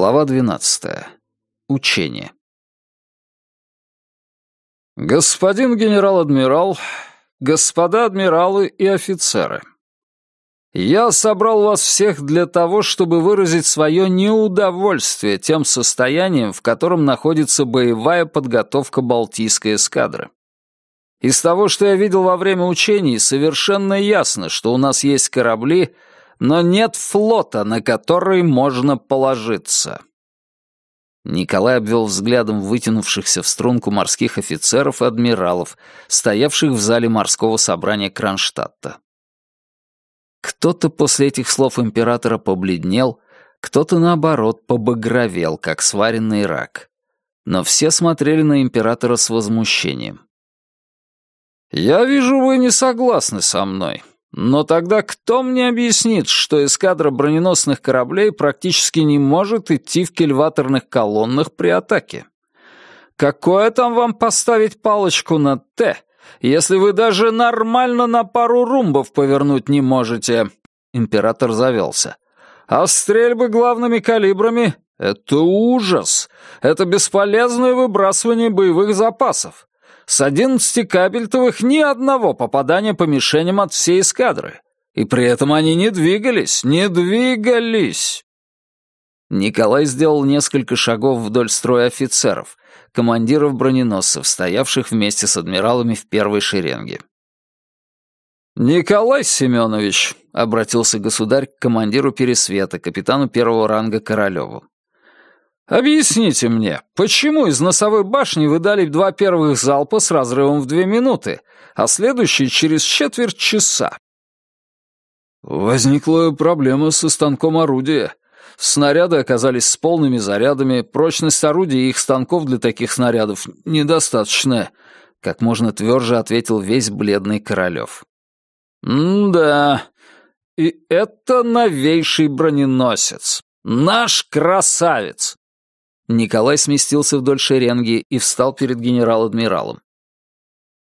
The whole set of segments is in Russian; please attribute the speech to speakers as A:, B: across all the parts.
A: Глава 12. Учение. Господин генерал-адмирал, господа адмиралы и офицеры. Я собрал вас всех для того, чтобы выразить свое неудовольствие тем состоянием, в котором находится боевая подготовка Балтийской эскадры. Из того, что я видел во время учений, совершенно ясно, что у нас есть корабли, но нет флота, на который можно положиться. Николай обвел взглядом вытянувшихся в струнку морских офицеров и адмиралов, стоявших в зале морского собрания Кронштадта. Кто-то после этих слов императора побледнел, кто-то, наоборот, побагровел, как сваренный рак. Но все смотрели на императора с возмущением. «Я вижу, вы не согласны со мной», но тогда кто мне объяснит, что эскадра броненосных кораблей практически не может идти в кильваторных колоннах при атаке? Какое там вам поставить палочку на «Т», если вы даже нормально на пару румбов повернуть не можете?» Император завелся. «А стрельбы главными калибрами — это ужас! Это бесполезное выбрасывание боевых запасов. С одиннадцати кабельтовых ни одного попадания по мишеням от всей эскадры. И при этом они не двигались, не двигались. Николай сделал несколько шагов вдоль строя офицеров, командиров броненосцев, стоявших вместе с адмиралами в первой шеренге. «Николай Семенович», — обратился государь к командиру Пересвета, капитану первого ранга Королеву. «Объясните мне, почему из носовой башни вы дали два первых залпа с разрывом в две минуты, а следующий через четверть часа?» Возникла проблема со станком орудия. Снаряды оказались с полными зарядами, прочность орудия и их станков для таких снарядов недостаточная, как можно тверже ответил весь бледный Королев. «М-да, и это новейший броненосец, наш красавец!» Николай сместился вдоль шеренги и встал перед генерал-адмиралом.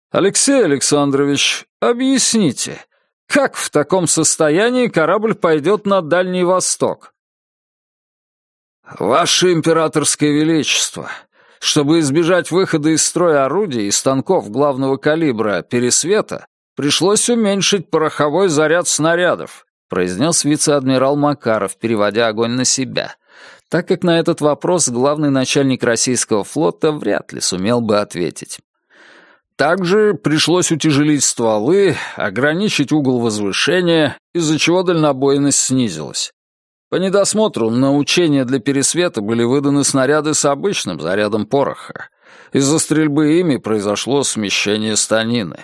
A: «Алексей Александрович, объясните, как в таком состоянии корабль пойдет на Дальний Восток?» «Ваше императорское величество, чтобы избежать выхода из строя орудий и станков главного калибра «Пересвета», пришлось уменьшить пороховой заряд снарядов», произнес вице-адмирал Макаров, переводя огонь на себя так как на этот вопрос главный начальник российского флота вряд ли сумел бы ответить. Также пришлось утяжелить стволы, ограничить угол возвышения, из-за чего дальнобойность снизилась. По недосмотру на учения для пересвета были выданы снаряды с обычным зарядом пороха. Из-за стрельбы ими произошло смещение станины.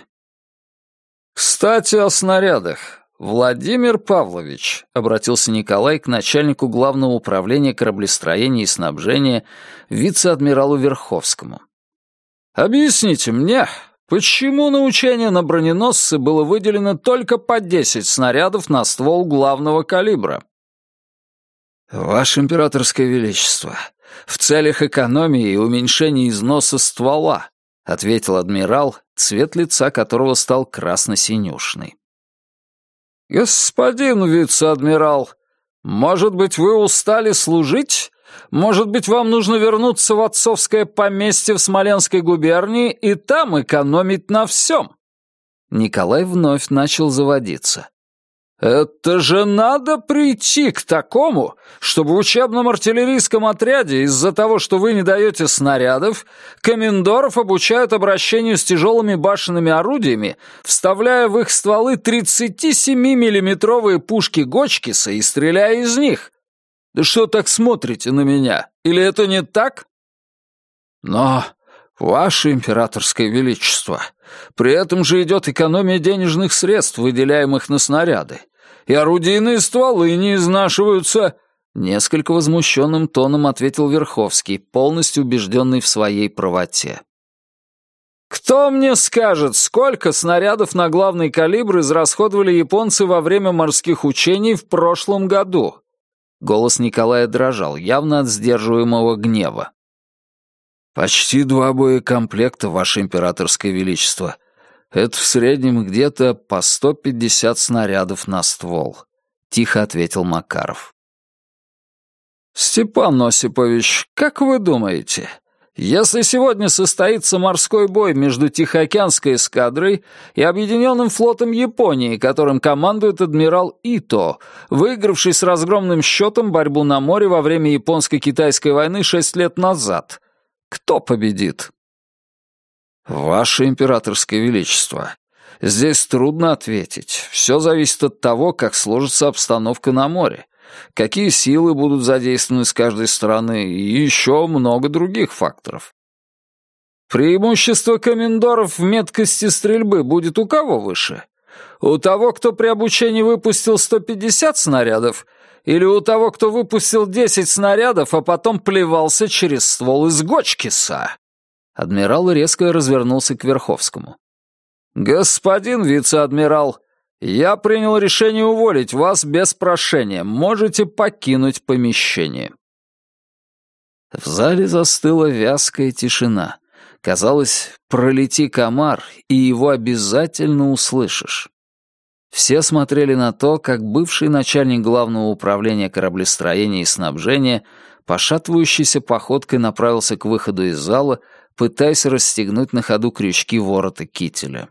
A: Кстати, о снарядах. «Владимир Павлович», — обратился Николай к начальнику главного управления кораблестроения и снабжения, вице-адмиралу Верховскому. «Объясните мне, почему на учение на броненосцы было выделено только по 10 снарядов на ствол главного калибра?» «Ваше императорское величество, в целях экономии и уменьшения износа ствола», — ответил адмирал, цвет лица которого стал красно-синюшный. «Господин вице-адмирал, может быть, вы устали служить? Может быть, вам нужно вернуться в отцовское поместье в Смоленской губернии и там экономить на всем?» Николай вновь начал заводиться. «Это же надо прийти к такому, чтобы в учебном артиллерийском отряде из-за того, что вы не даете снарядов, комендоров обучают обращению с тяжелыми башенными орудиями, вставляя в их стволы 37-миллиметровые пушки Гочкиса и стреляя из них. Да что так смотрите на меня? Или это не так?» «Но, ваше императорское величество, при этом же идет экономия денежных средств, выделяемых на снаряды. И орудийные стволы не изнашиваются. Несколько возмущенным тоном ответил Верховский, полностью убежденный в своей правоте. Кто мне скажет, сколько снарядов на главный калибр израсходовали японцы во время морских учений в прошлом году? Голос Николая дрожал, явно от сдерживаемого гнева. «Почти два боекомплекта, Ваше Императорское Величество. Это в среднем где-то по 150 снарядов на ствол», — тихо ответил Макаров. «Степан Осипович, как вы думаете, если сегодня состоится морской бой между Тихоокеанской эскадрой и Объединенным флотом Японии, которым командует адмирал Ито, выигравший с разгромным счетом борьбу на море во время Японско-Китайской войны шесть лет назад, кто победит? Ваше императорское величество, здесь трудно ответить. Все зависит от того, как сложится обстановка на море какие силы будут задействованы с каждой стороны и еще много других факторов. Преимущество комендоров в меткости стрельбы будет у кого выше? У того, кто при обучении выпустил 150 снарядов, или у того, кто выпустил 10 снарядов, а потом плевался через ствол из Гочкиса?» Адмирал резко развернулся к Верховскому. «Господин вице-адмирал, я принял решение уволить вас без прошения. Можете покинуть помещение». В зале застыла вязкая тишина. Казалось, пролети комар, и его обязательно услышишь. Все смотрели на то, как бывший начальник главного управления кораблестроения и снабжения пошатывающейся походкой направился к выходу из зала, пытаясь расстегнуть на ходу крючки ворота кителя.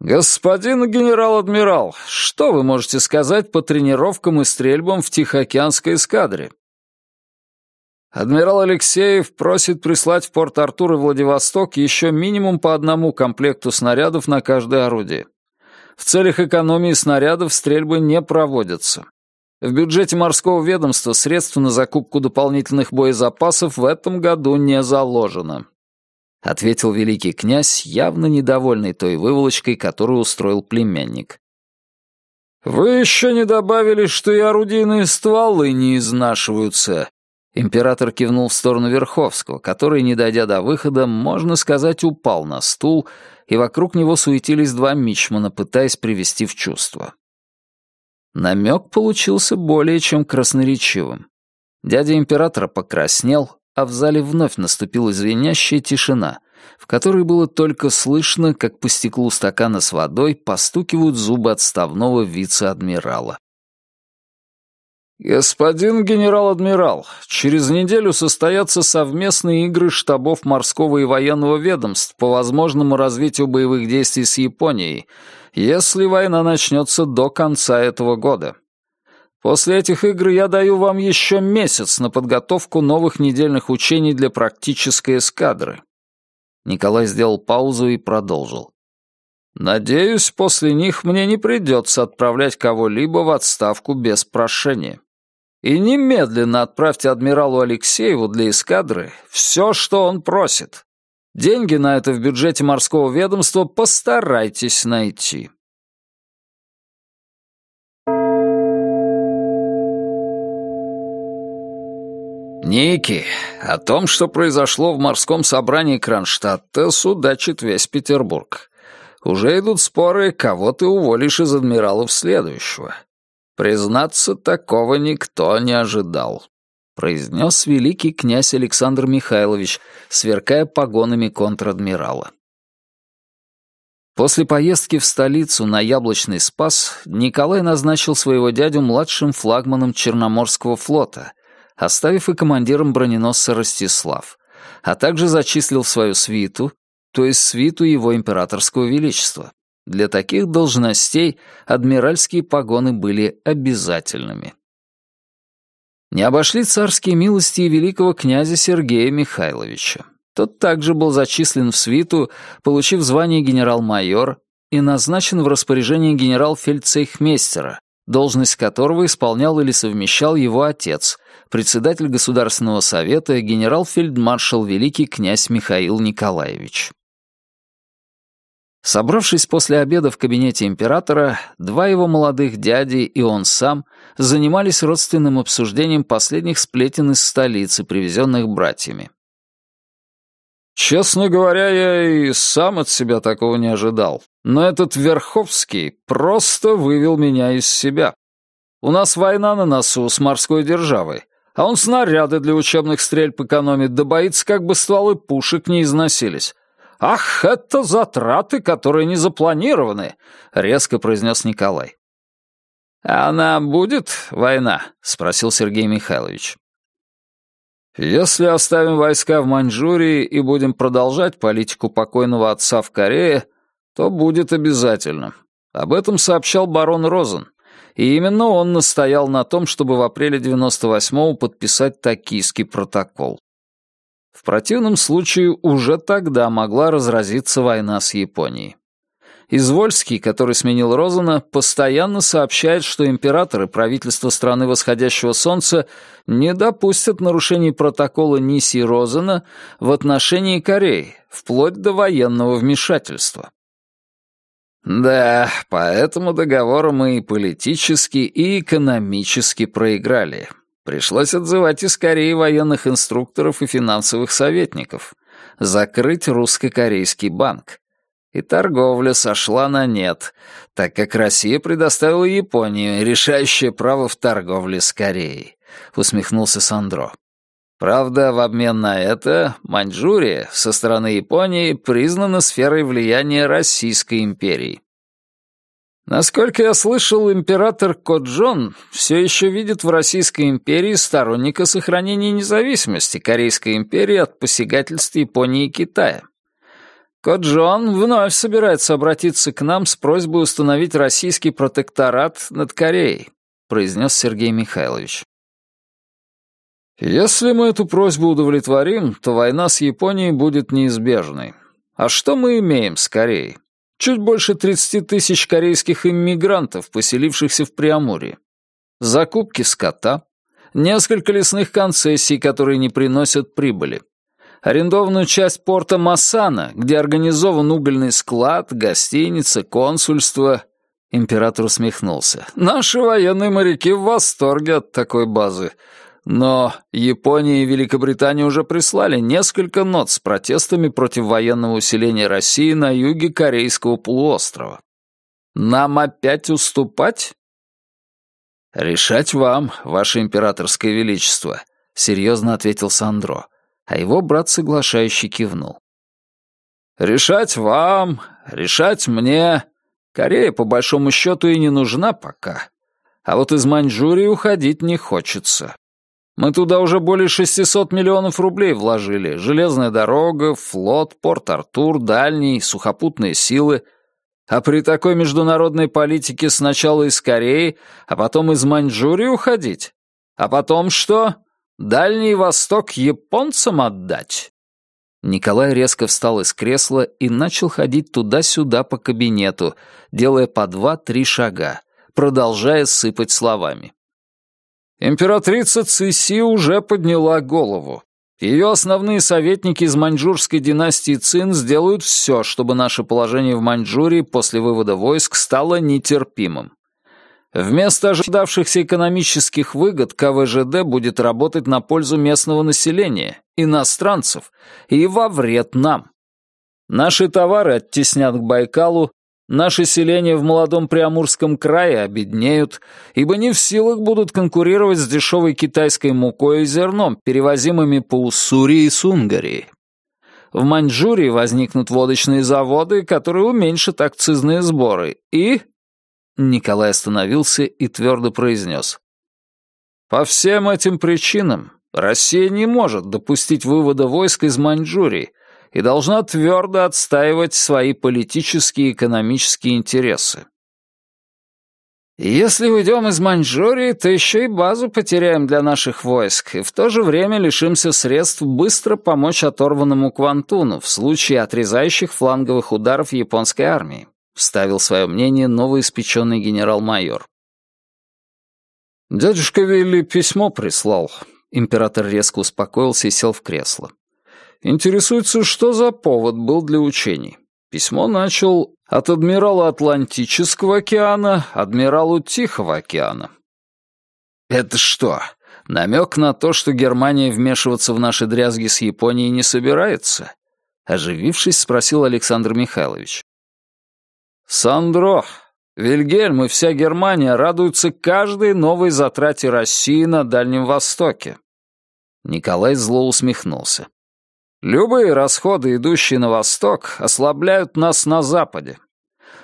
A: «Господин генерал-адмирал, что вы можете сказать по тренировкам и стрельбам в Тихоокеанской эскадре?» Адмирал Алексеев просит прислать в Порт-Артур и Владивосток еще минимум по одному комплекту снарядов на каждое орудие. В целях экономии снарядов стрельбы не проводятся. В бюджете морского ведомства средств на закупку дополнительных боезапасов в этом году не заложено. — ответил великий князь, явно недовольный той выволочкой, которую устроил племянник. «Вы еще не добавили, что и орудийные стволы не изнашиваются». Император кивнул в сторону Верховского, который, не дойдя до выхода, можно сказать, упал на стул, и вокруг него суетились два мичмана, пытаясь привести в чувство. Намек получился более чем красноречивым. Дядя императора покраснел, а в зале вновь наступила звенящая тишина, в которой было только слышно, как по стеклу стакана с водой постукивают зубы отставного вице-адмирала. «Господин генерал-адмирал, через неделю состоятся совместные игры штабов морского и военного ведомств по возможному развитию боевых действий с Японией, если война начнется до конца этого года. После этих игр я даю вам еще месяц на подготовку новых недельных учений для практической эскадры». Николай сделал паузу и продолжил. «Надеюсь, после них мне не придется отправлять кого-либо в отставку без прошения. И немедленно отправьте адмиралу Алексееву для эскадры все, что он просит. Деньги на это в бюджете морского ведомства постарайтесь найти». «Ники, о том, что произошло в морском собрании Кронштадта, судачит весь Петербург. Уже идут споры, кого ты уволишь из адмиралов следующего. Признаться, такого никто не ожидал», — произнес великий князь Александр Михайлович, сверкая погонами контр-адмирала. После поездки в столицу на Яблочный Спас Николай назначил своего дядю младшим флагманом Черноморского флота — оставив и командиром броненосца Ростислав, а также зачислил в свою свиту, то есть свиту его императорского величества. Для таких должностей адмиральские погоны были обязательными. Не обошли царские милости и великого князя Сергея Михайловича. Тот также был зачислен в свиту, получив звание генерал-майор и назначен в распоряжение генерал-фельдцейхмейстера, должность которого исполнял или совмещал его отец, председатель Государственного совета генерал-фельдмаршал великий князь Михаил Николаевич. Собравшись после обеда в кабинете императора, два его молодых дяди и он сам занимались родственным обсуждением последних сплетен из столицы, привезенных братьями. Честно говоря, я и сам от себя такого не ожидал. Но этот Верховский просто вывел меня из себя. У нас война на носу с морской державой, а он снаряды для учебных стрельб экономит, да боится, как бы стволы пушек не износились. «Ах, это затраты, которые не запланированы», — резко произнес Николай. «Она будет, война?» — спросил Сергей Михайлович. «Если оставим войска в Маньчжурии и будем продолжать политику покойного отца в Корее, то будет обязательно. Об этом сообщал барон Розен, и именно он настоял на том, чтобы в апреле 98-го подписать токийский протокол. В противном случае уже тогда могла разразиться война с Японией. Извольский, который сменил Розена, постоянно сообщает, что император и правительство страны восходящего солнца не допустят нарушений протокола Ниси Розена в отношении Кореи, вплоть до военного вмешательства. Да, по этому договору мы и политически, и экономически проиграли. Пришлось отзывать из Кореи военных инструкторов и финансовых советников, закрыть русско-корейский банк, и торговля сошла на нет, так как Россия предоставила Японии решающее право в торговле с Кореей», — усмехнулся Сандро. Правда, в обмен на это Маньчжурия со стороны Японии признана сферой влияния Российской империи. Насколько я слышал, император Коджон все еще видит в Российской империи сторонника сохранения независимости Корейской империи от посягательств Японии и Китая. Коджон вновь собирается обратиться к нам с просьбой установить российский протекторат над Кореей», произнес Сергей Михайлович. «Если мы эту просьбу удовлетворим, то война с Японией будет неизбежной. А что мы имеем с Кореей? Чуть больше 30 тысяч корейских иммигрантов, поселившихся в Преамурье. Закупки скота, несколько лесных концессий, которые не приносят прибыли арендованную часть порта Масана, где организован угольный склад, гостиница, консульство. Император усмехнулся. Наши военные моряки в восторге от такой базы. Но Япония и Великобритания уже прислали несколько нот с протестами против военного усиления России на юге Корейского полуострова. Нам опять уступать? «Решать вам, ваше императорское величество», — серьезно ответил Сандро а его брат соглашающий кивнул. «Решать вам, решать мне. Корея, по большому счету, и не нужна пока. А вот из Маньчжурии уходить не хочется. Мы туда уже более 600 миллионов рублей вложили. Железная дорога, флот, Порт-Артур, дальний, сухопутные силы. А при такой международной политике сначала из Кореи, а потом из Маньчжурии уходить? А потом что? Дальний Восток японцам отдать?» Николай резко встал из кресла и начал ходить туда-сюда по кабинету, делая по два-три шага, продолжая сыпать словами. Императрица Циси уже подняла голову. Ее основные советники из маньчжурской династии Цин сделают все, чтобы наше положение в Маньчжурии после вывода войск стало нетерпимым. Вместо ожидавшихся экономических выгод КВЖД будет работать на пользу местного населения, иностранцев, и во вред нам. Наши товары оттеснят к Байкалу, наши селения в молодом Приамурском крае обеднеют, ибо не в силах будут конкурировать с дешевой китайской мукой и зерном, перевозимыми по Уссури и Сунгарии. В Маньчжурии возникнут водочные заводы, которые уменьшат акцизные сборы, и Николай остановился и твердо произнес. «По всем этим причинам Россия не может допустить вывода войск из Маньчжурии и должна твердо отстаивать свои политические и экономические интересы. Если уйдем из Маньчжурии, то еще и базу потеряем для наших войск, и в то же время лишимся средств быстро помочь оторванному Квантуну в случае отрезающих фланговых ударов японской армии. — вставил свое мнение новоиспеченный генерал-майор. «Дядюшка Вилли письмо прислал». Император резко успокоился и сел в кресло. «Интересуется, что за повод был для учений. Письмо начал от адмирала Атлантического океана адмиралу Тихого океана». «Это что, намек на то, что Германия вмешиваться в наши дрязги с Японией не собирается?» Оживившись, спросил Александр Михайлович. «Сандро, Вильгельм и вся Германия радуются каждой новой затрате России на Дальнем Востоке». Николай зло усмехнулся. «Любые расходы, идущие на восток, ослабляют нас на Западе.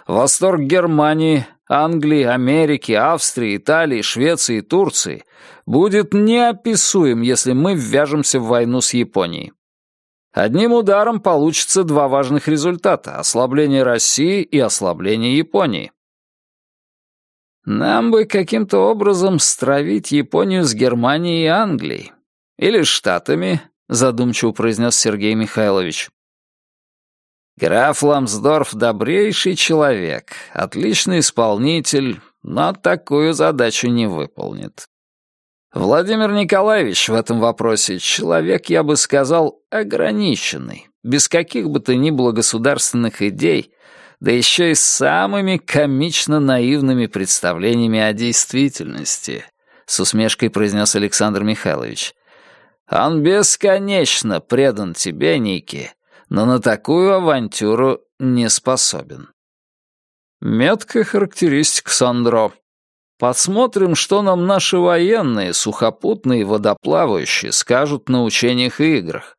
A: Восторг Германии, Англии, Америки, Австрии, Италии, Швеции и Турции будет неописуем, если мы ввяжемся в войну с Японией. Одним ударом получится два важных результата — ослабление России и ослабление Японии. Нам бы каким-то образом стравить Японию с Германией и Англией. Или Штатами, задумчиво произнес Сергей Михайлович. Граф Ламсдорф — добрейший человек, отличный исполнитель, но такую задачу не выполнит. Владимир Николаевич в этом вопросе человек, я бы сказал, ограниченный, без каких бы то ни было государственных идей, да еще и с самыми комично наивными представлениями о действительности, с усмешкой произнес Александр Михайлович. Он бесконечно предан тебе, Ники, но на такую авантюру не способен. Меткая характеристика, Сандро, Посмотрим, что нам наши военные, сухопутные и водоплавающие скажут на учениях и играх.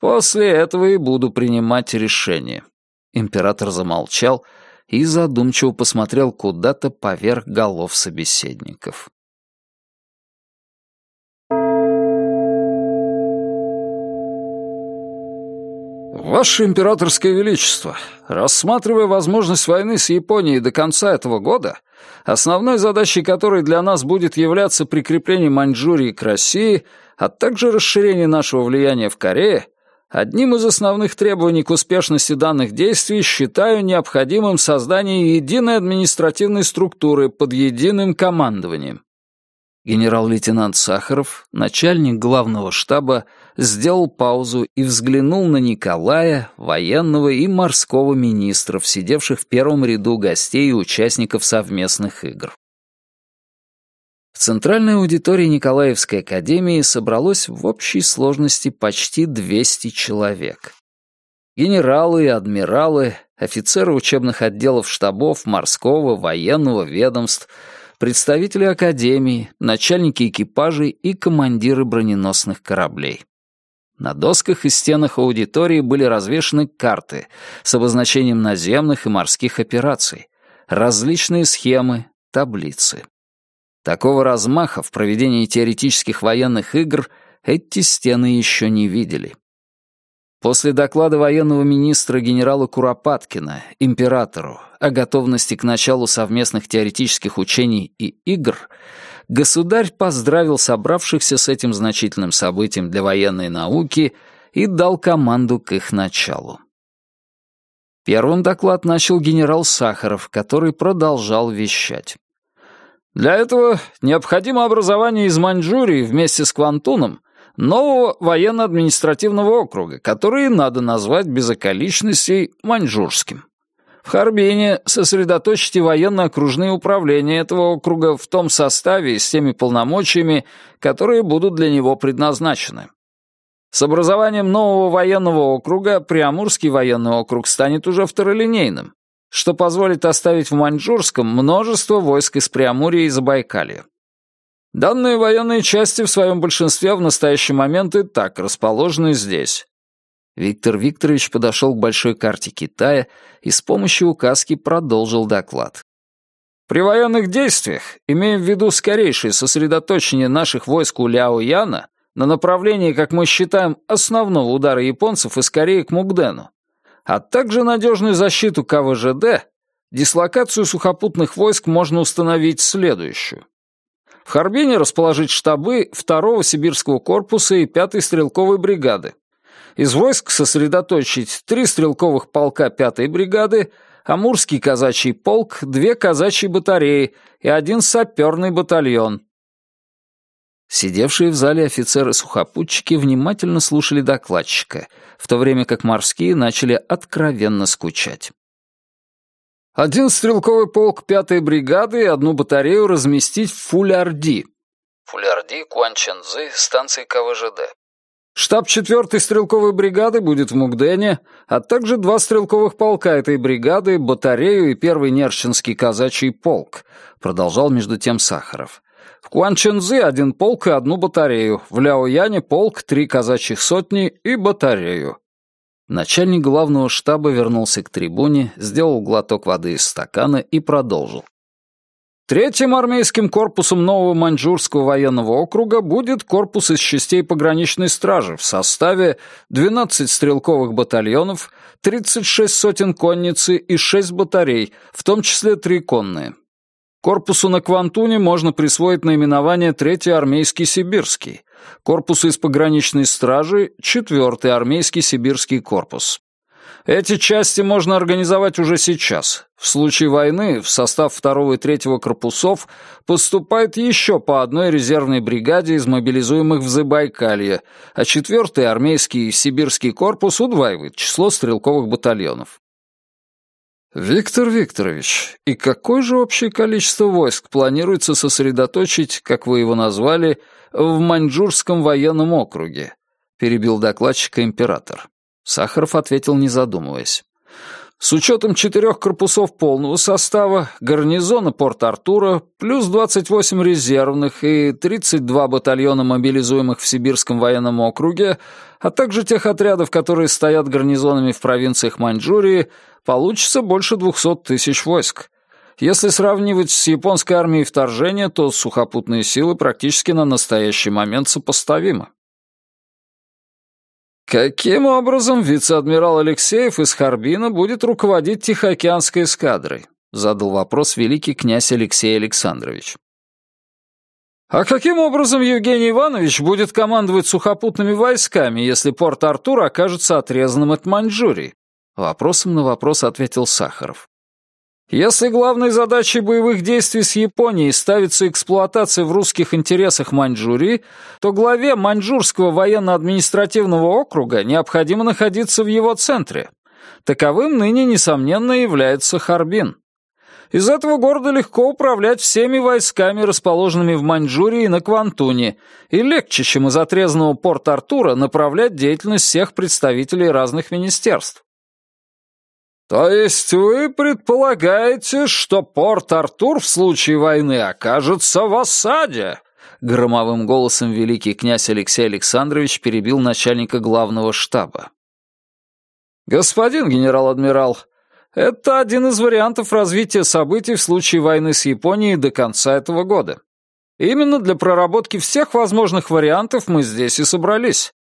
A: После этого и буду принимать решение». Император замолчал и задумчиво посмотрел куда-то поверх голов собеседников. «Ваше императорское величество, рассматривая возможность войны с Японией до конца этого года, основной задачей которой для нас будет являться прикрепление Маньчжурии к России, а также расширение нашего влияния в Корее, одним из основных требований к успешности данных действий считаю необходимым создание единой административной структуры под единым командованием. Генерал-лейтенант Сахаров, начальник главного штаба, сделал паузу и взглянул на Николая, военного и морского министров, сидевших в первом ряду гостей и участников совместных игр. В центральной аудитории Николаевской академии собралось в общей сложности почти 200 человек. Генералы и адмиралы, офицеры учебных отделов штабов морского, военного ведомств, представители академии, начальники экипажей и командиры броненосных кораблей. На досках и стенах аудитории были развешаны карты с обозначением наземных и морских операций, различные схемы, таблицы. Такого размаха в проведении теоретических военных игр эти стены еще не видели. После доклада военного министра генерала Куропаткина императору о готовности к началу совместных теоретических учений и игр государь поздравил собравшихся с этим значительным событием для военной науки и дал команду к их началу. Первым доклад начал генерал Сахаров, который продолжал вещать. Для этого необходимо образование из Маньчжурии вместе с Квантуном нового военно-административного округа, который надо назвать без околичностей маньчжурским. В Харбине сосредоточите военно-окружные управления этого округа в том составе и с теми полномочиями, которые будут для него предназначены. С образованием нового военного округа Приамурский военный округ станет уже второлинейным, что позволит оставить в Маньчжурском множество войск из Приамурья и Забайкалья. Данные военные части в своем большинстве в настоящий момент и так расположены здесь. Виктор Викторович подошел к большой карте Китая и с помощью указки продолжил доклад. При военных действиях, имея в виду скорейшее сосредоточение наших войск у Ляо-Яна на направлении, как мы считаем, основного удара японцев из Кореи к Мугдену, а также надежную защиту КВЖД, дислокацию сухопутных войск можно установить следующую. В Харбине расположить штабы 2-го Сибирского корпуса и 5-й стрелковой бригады, из войск сосредоточить три стрелковых полка пятой бригады, Амурский казачий полк, две казачьи батареи и один саперный батальон. Сидевшие в зале офицеры-сухопутчики внимательно слушали докладчика, в то время как морские начали откровенно скучать. Один стрелковый полк пятой бригады и одну батарею разместить в Фулярди. Фулярди, Куанчэнзы, станции КВЖД Штаб 4-й стрелковой бригады будет в Мугдене, а также два стрелковых полка этой бригады, батарею и первый Нерчинский казачий полк, продолжал между тем Сахаров. В Куанчэнзы один полк и одну батарею, в Ляояне полк, три казачьих сотни и батарею. Начальник главного штаба вернулся к трибуне, сделал глоток воды из стакана и продолжил. Третьим армейским корпусом нового Маньчжурского военного округа будет корпус из частей пограничной стражи в составе 12 стрелковых батальонов, 36 сотен конницы и 6 батарей, в том числе три конные. Корпусу на Квантуне можно присвоить наименование Третий армейский сибирский, корпусу из пограничной стражи — Четвертый армейский сибирский корпус. Эти части можно организовать уже сейчас. В случае войны в состав второго и третьего корпусов поступает еще по одной резервной бригаде из мобилизуемых в Забайкалье, а четвертый армейский сибирский корпус удваивает число стрелковых батальонов. Виктор Викторович, и какое же общее количество войск планируется сосредоточить, как вы его назвали, в Маньчжурском военном округе? перебил докладчика император. Сахаров ответил, не задумываясь. С учетом четырех корпусов полного состава, гарнизона Порт-Артура, плюс 28 резервных и 32 батальона мобилизуемых в Сибирском военном округе, а также тех отрядов, которые стоят гарнизонами в провинциях Маньчжурии, получится больше 200 тысяч войск. Если сравнивать с японской армией вторжения, то сухопутные силы практически на настоящий момент сопоставимы. Каким образом вице-адмирал Алексеев из Харбина будет руководить Тихоокеанской эскадрой? Задал вопрос великий князь Алексей Александрович. А каким образом Евгений Иванович будет командовать сухопутными войсками, если Порт-Артур окажется отрезанным от Маньчжурии? Вопросом на вопрос ответил Сахаров. Если главной задачей боевых действий с Японией ставится эксплуатация в русских интересах Маньчжурии, то главе Маньчжурского военно-административного округа необходимо находиться в его центре. Таковым ныне, несомненно, является Харбин. Из этого города легко управлять всеми войсками, расположенными в Маньчжурии и на Квантуне, и легче, чем из отрезанного порта Артура, направлять деятельность всех представителей разных министерств. «То есть вы предполагаете, что Порт-Артур в случае войны окажется в осаде?» Громовым голосом великий князь Алексей Александрович перебил начальника главного штаба. «Господин генерал-адмирал, это один из вариантов развития событий в случае войны с Японией до конца этого года. Именно для проработки всех возможных вариантов мы здесь и собрались.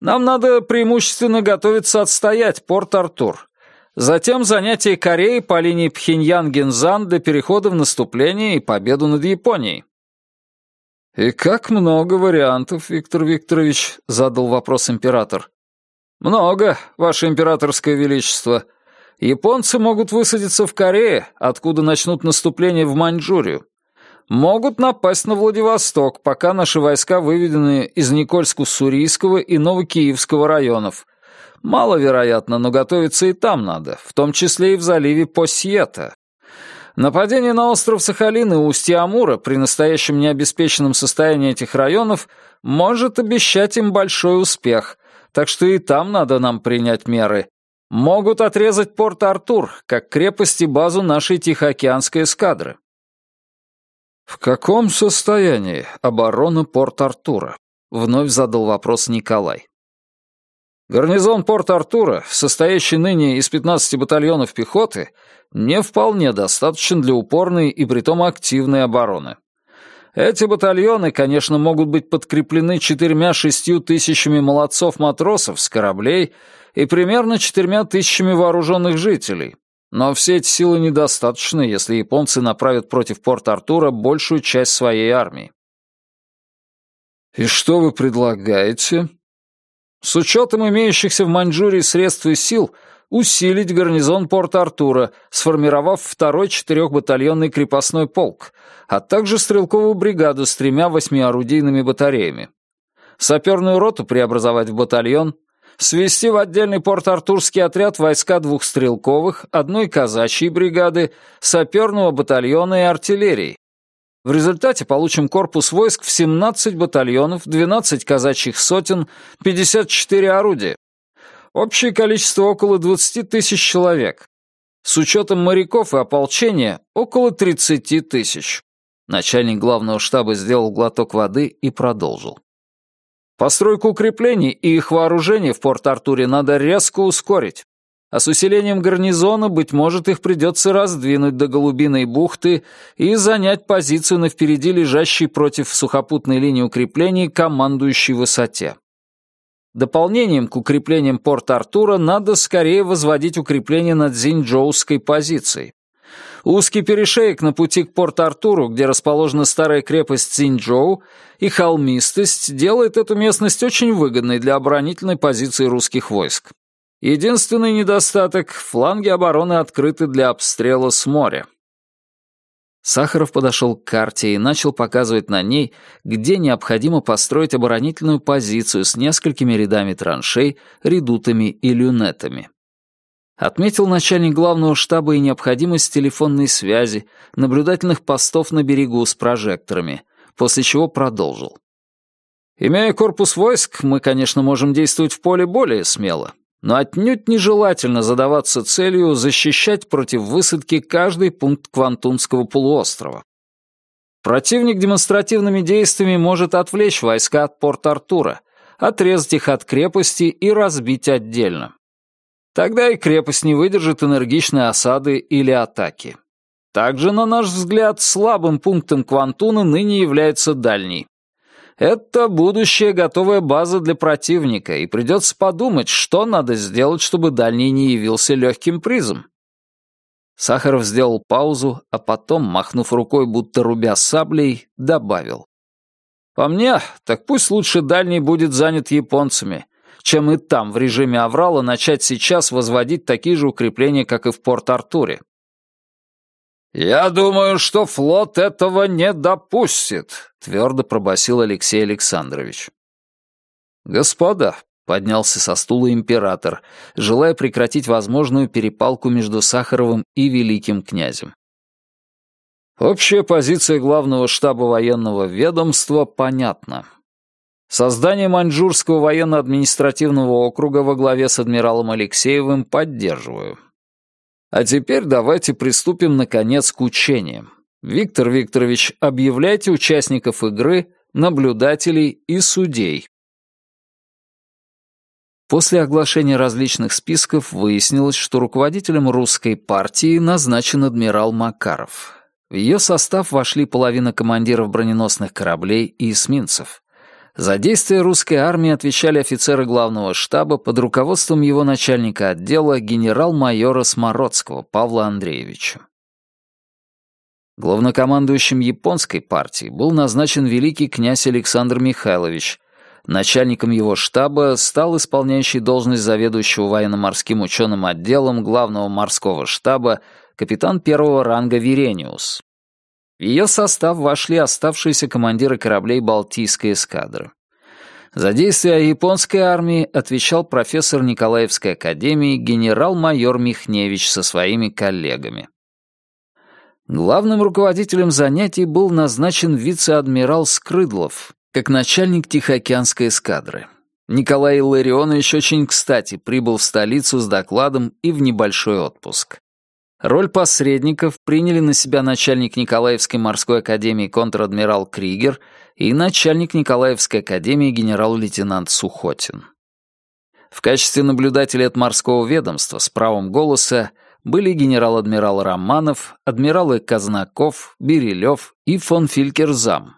A: Нам надо преимущественно готовиться отстоять Порт-Артур, Затем занятие Кореи по линии Пхеньян-Гензан до перехода в наступление и победу над Японией. «И как много вариантов, Виктор Викторович?» — задал вопрос император. «Много, Ваше Императорское Величество. Японцы могут высадиться в Корее, откуда начнут наступление в Маньчжурию. Могут напасть на Владивосток, пока наши войска выведены из Никольско-Сурийского и Новокиевского районов, Маловероятно, но готовиться и там надо, в том числе и в заливе Посьета. Нападение на остров Сахалин и устье Амура при настоящем необеспеченном состоянии этих районов может обещать им большой успех, так что и там надо нам принять меры. Могут отрезать порт Артур, как крепость и базу нашей Тихоокеанской эскадры. «В каком состоянии оборона порт Артура?» — вновь задал вопрос Николай. Гарнизон Порт-Артура, состоящий ныне из 15 батальонов пехоты, не вполне достаточен для упорной и притом активной обороны. Эти батальоны, конечно, могут быть подкреплены четырьмя-шестью тысячами молодцов-матросов с кораблей и примерно четырьмя тысячами вооруженных жителей. Но все эти силы недостаточны, если японцы направят против Порт-Артура большую часть своей армии. «И что вы предлагаете?» С учетом имеющихся в Маньчжурии средств и сил, усилить гарнизон Порт-Артура, сформировав второй четырехбатальонный крепостной полк, а также стрелковую бригаду с тремя восьмиорудийными батареями. Саперную роту преобразовать в батальон, свести в отдельный Порт-Артурский отряд войска двух стрелковых, одной казачьей бригады, саперного батальона и артиллерии, В результате получим корпус войск в 17 батальонов, 12 казачьих сотен, 54 орудия. Общее количество около 20 тысяч человек. С учетом моряков и ополчения около 30 тысяч. Начальник главного штаба сделал глоток воды и продолжил. Постройку укреплений и их вооружение в Порт-Артуре надо резко ускорить. А с усилением гарнизона, быть может, их придется раздвинуть до Голубиной бухты и занять позицию на впереди лежащей против сухопутной линии укреплений командующей высоте. Дополнением к укреплениям Порт-Артура надо скорее возводить укрепление над Зиньчжоуской позицией. Узкий перешеек на пути к Порт-Артуру, где расположена старая крепость Цинчжоу, и холмистость делает эту местность очень выгодной для оборонительной позиции русских войск. Единственный недостаток — фланги обороны открыты для обстрела с моря. Сахаров подошел к карте и начал показывать на ней, где необходимо построить оборонительную позицию с несколькими рядами траншей, редутами и люнетами. Отметил начальник главного штаба и необходимость телефонной связи, наблюдательных постов на берегу с прожекторами, после чего продолжил. Имея корпус войск, мы, конечно, можем действовать в поле более смело, но отнюдь нежелательно задаваться целью защищать против высадки каждый пункт Квантунского полуострова. Противник демонстративными действиями может отвлечь войска от Порт-Артура, отрезать их от крепости и разбить отдельно. Тогда и крепость не выдержит энергичной осады или атаки. Также, на наш взгляд, слабым пунктом Квантуна ныне является дальний. Это будущая готовая база для противника, и придется подумать, что надо сделать, чтобы дальний не явился легким призом. Сахаров сделал паузу, а потом, махнув рукой, будто рубя саблей, добавил. «По мне, так пусть лучше дальний будет занят японцами, чем и там, в режиме Аврала, начать сейчас возводить такие же укрепления, как и в Порт-Артуре. «Я думаю, что флот этого не допустит», — твердо пробасил Алексей Александрович. «Господа», — поднялся со стула император, желая прекратить возможную перепалку между Сахаровым и великим князем. Общая позиция главного штаба военного ведомства понятна. Создание Маньчжурского военно-административного округа во главе с адмиралом Алексеевым поддерживаю. А теперь давайте приступим, наконец, к учениям. Виктор Викторович, объявляйте участников игры, наблюдателей и судей. После оглашения различных списков выяснилось, что руководителем русской партии назначен адмирал Макаров. В ее состав вошли половина командиров броненосных кораблей и эсминцев. За действия русской армии отвечали офицеры главного штаба под руководством его начальника отдела генерал-майора Смородского Павла Андреевича. Главнокомандующим японской партии был назначен великий князь Александр Михайлович. Начальником его штаба стал исполняющий должность заведующего военно-морским ученым отделом главного морского штаба капитан первого ранга Верениус. В ее состав вошли оставшиеся командиры кораблей Балтийской эскадры. За действия японской армии отвечал профессор Николаевской академии генерал-майор Михневич со своими коллегами. Главным руководителем занятий был назначен вице-адмирал Скрыдлов, как начальник Тихоокеанской эскадры. Николай Илларионович очень кстати прибыл в столицу с докладом и в небольшой отпуск. Роль посредников приняли на себя начальник Николаевской морской академии контр-адмирал Кригер и начальник Николаевской академии генерал-лейтенант Сухотин. В качестве наблюдателей от морского ведомства с правом голоса были генерал-адмирал Романов, адмиралы Казнаков, Берилев и фон Филькерзам.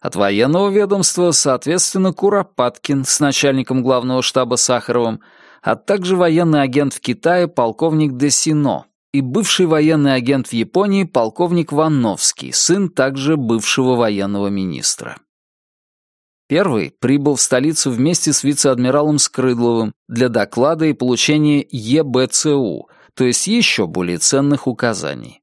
A: От военного ведомства, соответственно, Куропаткин с начальником главного штаба Сахаровым, а также военный агент в Китае полковник Десино, и бывший военный агент в Японии полковник Ванновский, сын также бывшего военного министра. Первый прибыл в столицу вместе с вице-адмиралом Скрыдловым для доклада и получения ЕБЦУ, то есть еще более ценных указаний.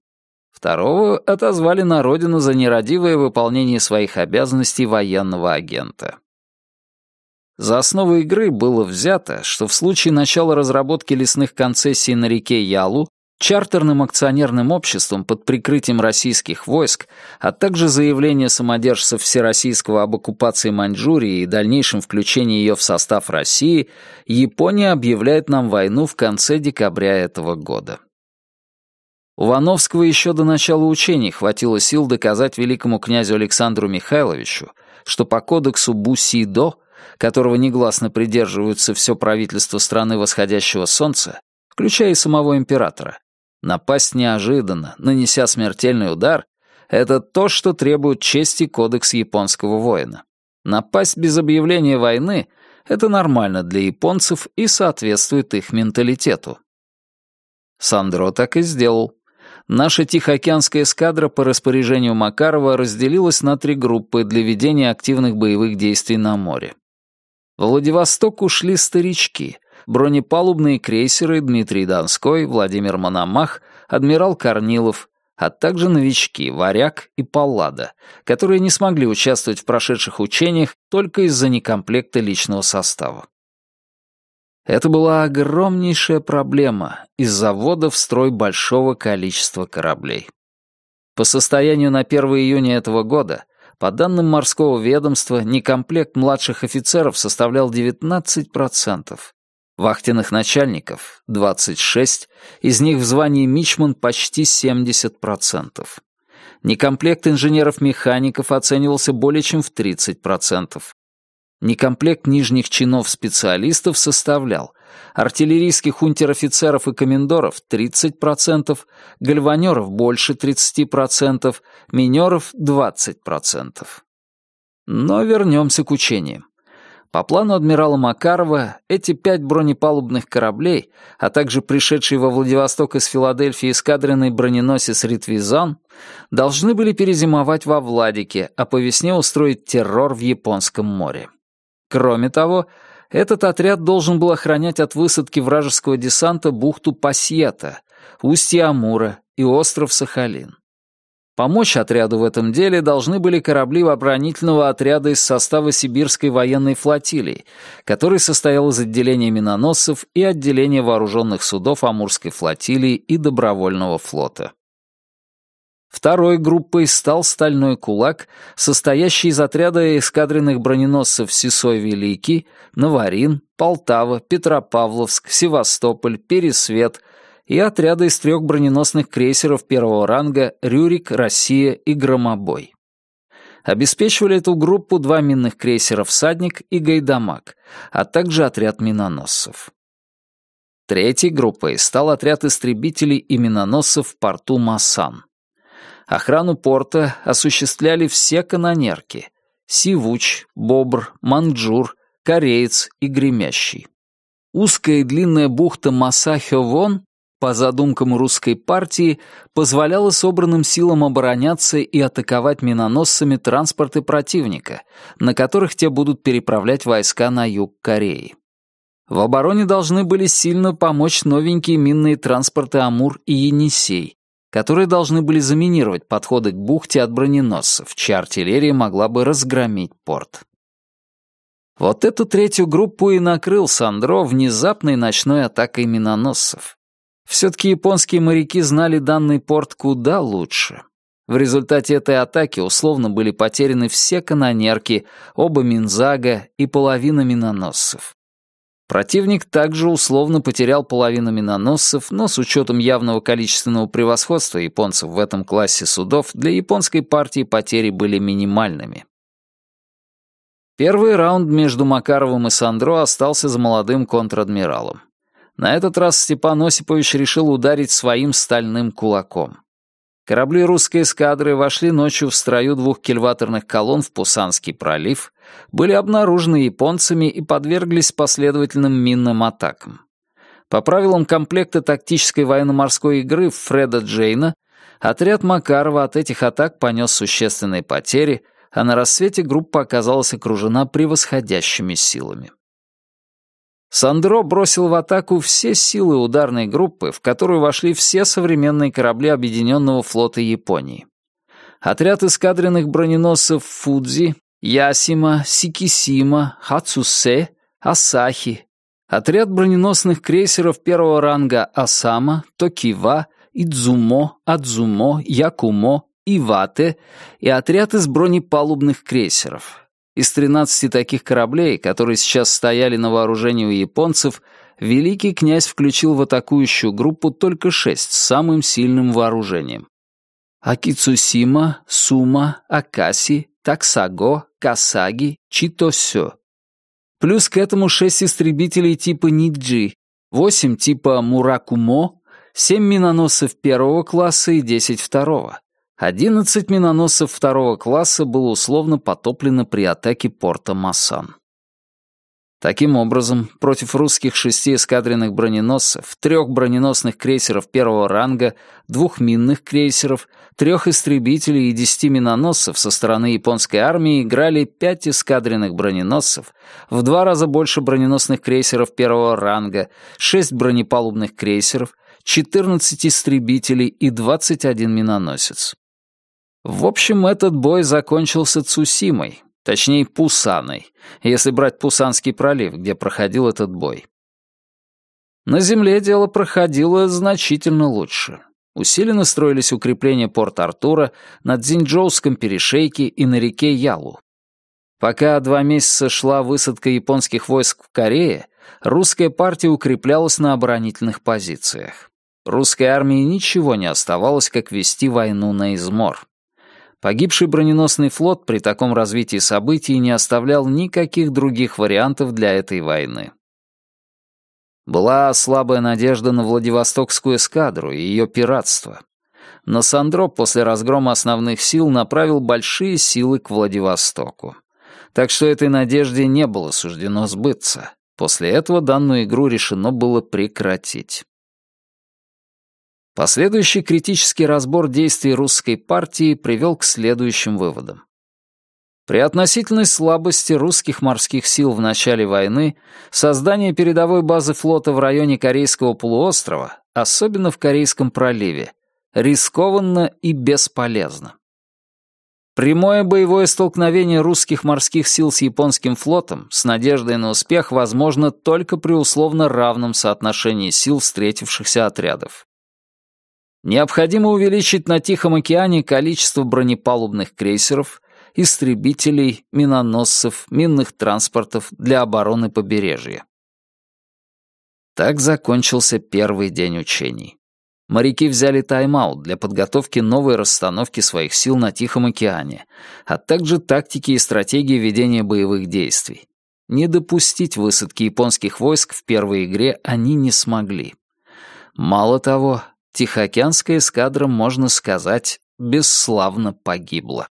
A: Второго отозвали на родину за нерадивое выполнение своих обязанностей военного агента. За основу игры было взято, что в случае начала разработки лесных концессий на реке Ялу чартерным акционерным обществом под прикрытием российских войск, а также заявление самодержцев Всероссийского об оккупации Маньчжурии и дальнейшем включении ее в состав России, Япония объявляет нам войну в конце декабря этого года. У Вановского еще до начала учений хватило сил доказать великому князю Александру Михайловичу, что по кодексу Бусидо, которого негласно придерживаются все правительство страны восходящего солнца, включая и самого императора, напасть неожиданно, нанеся смертельный удар, это то, что требует чести кодекс японского воина. Напасть без объявления войны — это нормально для японцев и соответствует их менталитету. Сандро так и сделал. Наша Тихоокеанская эскадра по распоряжению Макарова разделилась на три группы для ведения активных боевых действий на море. В Владивосток ушли старички, бронепалубные крейсеры Дмитрий Донской, Владимир Мономах, адмирал Корнилов, а также новички Варяг и Паллада, которые не смогли участвовать в прошедших учениях только из-за некомплекта личного состава. Это была огромнейшая проблема из-за ввода в строй большого количества кораблей. По состоянию на 1 июня этого года, по данным морского ведомства, некомплект младших офицеров составлял 19%, вахтенных начальников — 26%, из них в звании мичман почти 70%. Некомплект инженеров-механиков оценивался более чем в 30%. Некомплект нижних чинов специалистов составлял артиллерийских унтер-офицеров и комендоров 30%, гальванеров больше 30%, минеров 20%. Но вернемся к учениям. По плану адмирала Макарова, эти пять бронепалубных кораблей, а также пришедший во Владивосток из Филадельфии эскадренный броненосец «Ритвизан» должны были перезимовать во Владике, а по весне устроить террор в Японском море. Кроме того, этот отряд должен был охранять от высадки вражеского десанта бухту Пасьета, устье Амура и остров Сахалин. Помочь отряду в этом деле должны были корабли оборонительного отряда из состава Сибирской военной флотилии, который состоял из отделения миноносцев и отделения вооруженных судов Амурской флотилии и добровольного флота. Второй группой стал «Стальной кулак», состоящий из отряда эскадренных броненосцев «Сисой Великий», «Наварин», «Полтава», «Петропавловск», «Севастополь», «Пересвет», и отряда из трех броненосных крейсеров первого ранга «Рюрик», «Россия» и «Громобой». Обеспечивали эту группу два минных крейсера «Всадник» и «Гайдамак», а также отряд миноносцев. Третьей группой стал отряд истребителей и миноносцев в порту Масан. Охрану порта осуществляли все канонерки — Сивуч, Бобр, Манджур, Кореец и Гремящий. Узкая и длинная бухта Масахё-Вон по задумкам русской партии, позволяло собранным силам обороняться и атаковать миноносцами транспорты противника, на которых те будут переправлять войска на юг Кореи. В обороне должны были сильно помочь новенькие минные транспорты «Амур» и «Енисей», которые должны были заминировать подходы к бухте от броненосцев, чья артиллерия могла бы разгромить порт. Вот эту третью группу и накрыл Сандро внезапной ночной атакой миноносцев. Все-таки японские моряки знали данный порт куда лучше. В результате этой атаки условно были потеряны все канонерки, оба Минзага и половина миноносцев. Противник также условно потерял половину миноносцев, но с учетом явного количественного превосходства японцев в этом классе судов, для японской партии потери были минимальными. Первый раунд между Макаровым и Сандро остался за молодым контр-адмиралом. На этот раз Степан Осипович решил ударить своим стальным кулаком. Корабли русской эскадры вошли ночью в строю двух кильваторных колонн в Пусанский пролив, были обнаружены японцами и подверглись последовательным минным атакам. По правилам комплекта тактической военно-морской игры Фреда Джейна, отряд Макарова от этих атак понес существенные потери, а на рассвете группа оказалась окружена превосходящими силами. Сандро бросил в атаку все силы ударной группы, в которую вошли все современные корабли Объединенного флота Японии. Отряд эскадренных броненосцев Фудзи, Ясима, Сикисима, Хацусе, Асахи, Отряд броненосных крейсеров первого ранга «Осама», «Токива», «Идзумо», «Адзумо», «Якумо», «Ивате» и отряд из бронепалубных крейсеров. Из 13 таких кораблей, которые сейчас стояли на вооружении у японцев, великий князь включил в атакующую группу только шесть с самым сильным вооружением. Акицусима, Сума, Акаси, Таксаго, Касаги, Читосё. Плюс к этому шесть истребителей типа Ниджи, восемь типа Муракумо, семь миноносцев первого класса и десять второго. Одиннадцать миноносцев второго класса было условно потоплено при атаке порта Масан. Таким образом, против русских шести эскадренных броненосцев, трех броненосных крейсеров первого ранга, двух минных крейсеров, трех истребителей и десяти миноносцев со стороны японской армии играли пять эскадренных броненосцев, в два раза больше броненосных крейсеров первого ранга, шесть бронепалубных крейсеров, 14 истребителей и 21 миноносец. В общем, этот бой закончился Цусимой, Точнее, Пусаной, если брать Пусанский пролив, где проходил этот бой. На земле дело проходило значительно лучше. Усиленно строились укрепления Порт-Артура на Дзиньчжоуском перешейке и на реке Ялу. Пока два месяца шла высадка японских войск в Корее, русская партия укреплялась на оборонительных позициях. Русской армии ничего не оставалось, как вести войну на измор. Погибший броненосный флот при таком развитии событий не оставлял никаких других вариантов для этой войны. Была слабая надежда на Владивостокскую эскадру и ее пиратство. Но Сандро после разгрома основных сил направил большие силы к Владивостоку. Так что этой надежде не было суждено сбыться. После этого данную игру решено было прекратить. Последующий критический разбор действий русской партии привел к следующим выводам. При относительной слабости русских морских сил в начале войны создание передовой базы флота в районе Корейского полуострова, особенно в Корейском проливе, рискованно и бесполезно. Прямое боевое столкновение русских морских сил с японским флотом с надеждой на успех возможно только при условно равном соотношении сил встретившихся отрядов. Необходимо увеличить на Тихом океане количество бронепалубных крейсеров, истребителей, миноносцев, минных транспортов для обороны побережья. Так закончился первый день учений. Моряки взяли тайм-аут для подготовки новой расстановки своих сил на Тихом океане, а также тактики и стратегии ведения боевых действий. Не допустить высадки японских войск в первой игре они не смогли. Мало того, Тихоокеанская эскадра, можно сказать, бесславно погибла.